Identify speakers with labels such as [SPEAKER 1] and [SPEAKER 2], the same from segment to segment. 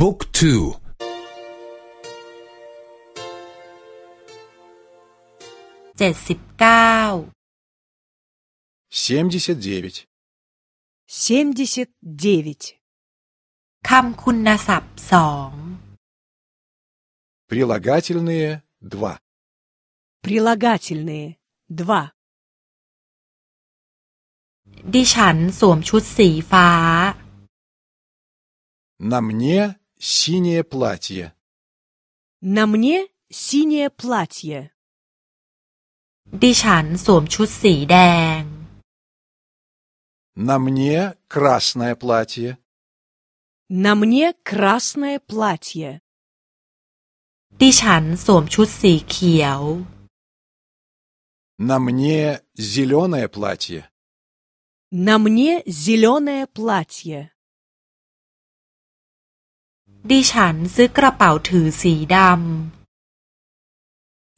[SPEAKER 1] บุ๊กทู
[SPEAKER 2] เจ็ดสิบเก้า
[SPEAKER 3] семьдесят девять,
[SPEAKER 4] семьдесят девять,
[SPEAKER 2] คำคุณศัพท์สอง
[SPEAKER 3] прилагательные два,
[SPEAKER 4] прилагательные два,
[SPEAKER 2] ดิฉันสวมชุดสีฟ้า
[SPEAKER 3] на мне синее платье,
[SPEAKER 4] на мне синее платье,
[SPEAKER 2] ดิฉันสวมชุดสีแดง
[SPEAKER 3] на мне красное платье,
[SPEAKER 4] на мне красное платье,
[SPEAKER 2] ดิฉันสวมชุดสีเขียว
[SPEAKER 3] на мне зеленое платье,
[SPEAKER 4] на мне зеленое платье,
[SPEAKER 2] ดิฉันซื้อกระเป๋าถือสีด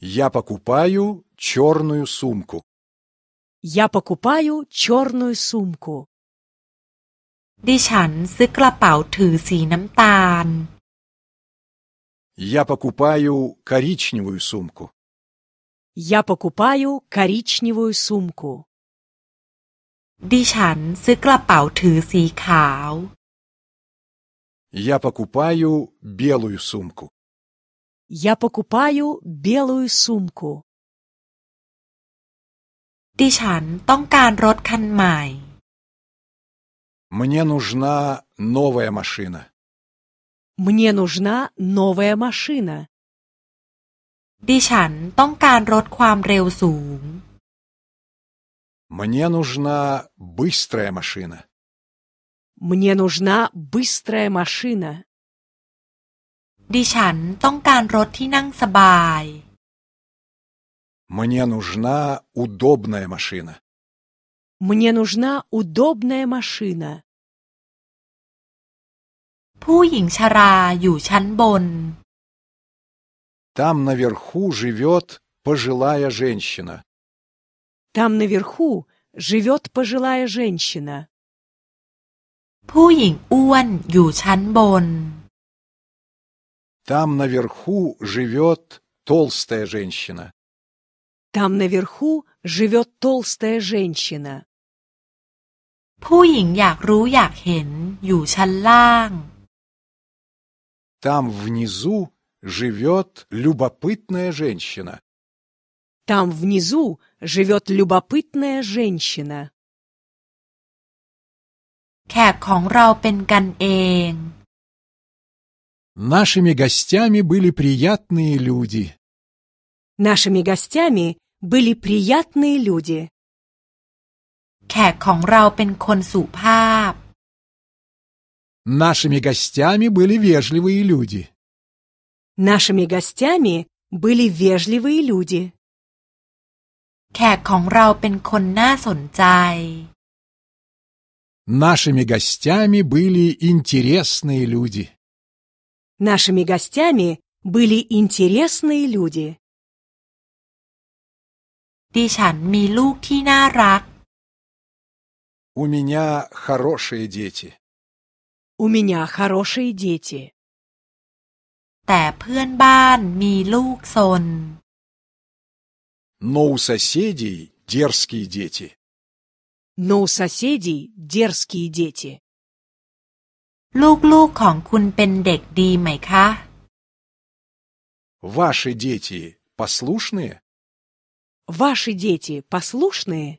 [SPEAKER 3] я покупаю черную сумку,
[SPEAKER 4] я покупаю черную сумку, ำ
[SPEAKER 2] ดิฉันซื้อกระเป๋าถือสีน้ำตาล
[SPEAKER 3] я покупаю коричневую сумку,
[SPEAKER 4] я покупаю коричневую сумку,
[SPEAKER 2] ดิฉันซื้อกระเป๋าถือสีขาว
[SPEAKER 3] я покупаю белую сумку,
[SPEAKER 4] я покупаю белую сумку,
[SPEAKER 2] ดิฉันต้องการรถคันใหม่
[SPEAKER 3] мне нужна новая машина,
[SPEAKER 4] мне нужна новая машина,
[SPEAKER 2] ดิฉันต้องการรถความเร็วสูง
[SPEAKER 3] мне нужна быстрая машина,
[SPEAKER 4] мне нужна быстрая машина,
[SPEAKER 2] ดิฉันต้องการรถที่นั่งสบาย
[SPEAKER 3] мне нужна удобная машина,
[SPEAKER 4] мне нужна удобная машина,
[SPEAKER 2] ผู้หญิงชราอยู่ชั้นบน
[SPEAKER 3] там наверху живет пожилая женщина,
[SPEAKER 4] там наверху живет пожилая женщина,
[SPEAKER 2] ผู้หญิงอ้วนอยู่ชั้นบน
[SPEAKER 3] там наверху живет толстая женщина,
[SPEAKER 4] там наверху живет толстая женщина,
[SPEAKER 2] ผู้หญิงอยากรู้อยากเห็นอยู่ชั้นล่าง
[SPEAKER 3] там внизу живет любопытная женщина,
[SPEAKER 4] там внизу живет любопытная женщина.
[SPEAKER 2] แขกของเราเป็นกันเอง
[SPEAKER 3] Нашими гостями были приятные люди.
[SPEAKER 4] Нашими гостями были приятные люди.
[SPEAKER 2] แขกของเราเป็นคนสุภาพ
[SPEAKER 3] Нашими гостями были вежливые люди.
[SPEAKER 4] Нашими гостями были вежливые люди.
[SPEAKER 2] แขกของเราเป็นคนน่าสนใจ
[SPEAKER 3] Нашими гостями были интересные люди.
[SPEAKER 4] Нашими гостями были интересные люди.
[SPEAKER 2] ดิฉันมีลูกที่น่ารัก
[SPEAKER 3] У меня хорошие дети.
[SPEAKER 4] У меня хорошие дети.
[SPEAKER 2] แต่เพื่อนบ้านมีลูกซน
[SPEAKER 3] Но у соседей дерзкие дети.
[SPEAKER 4] Но у соседей дерзкие дети.
[SPEAKER 2] ลูกๆของคุณเป็นเด็กดีไหมคะ
[SPEAKER 3] Ваши дети послушные?
[SPEAKER 4] Ваши дети послушные?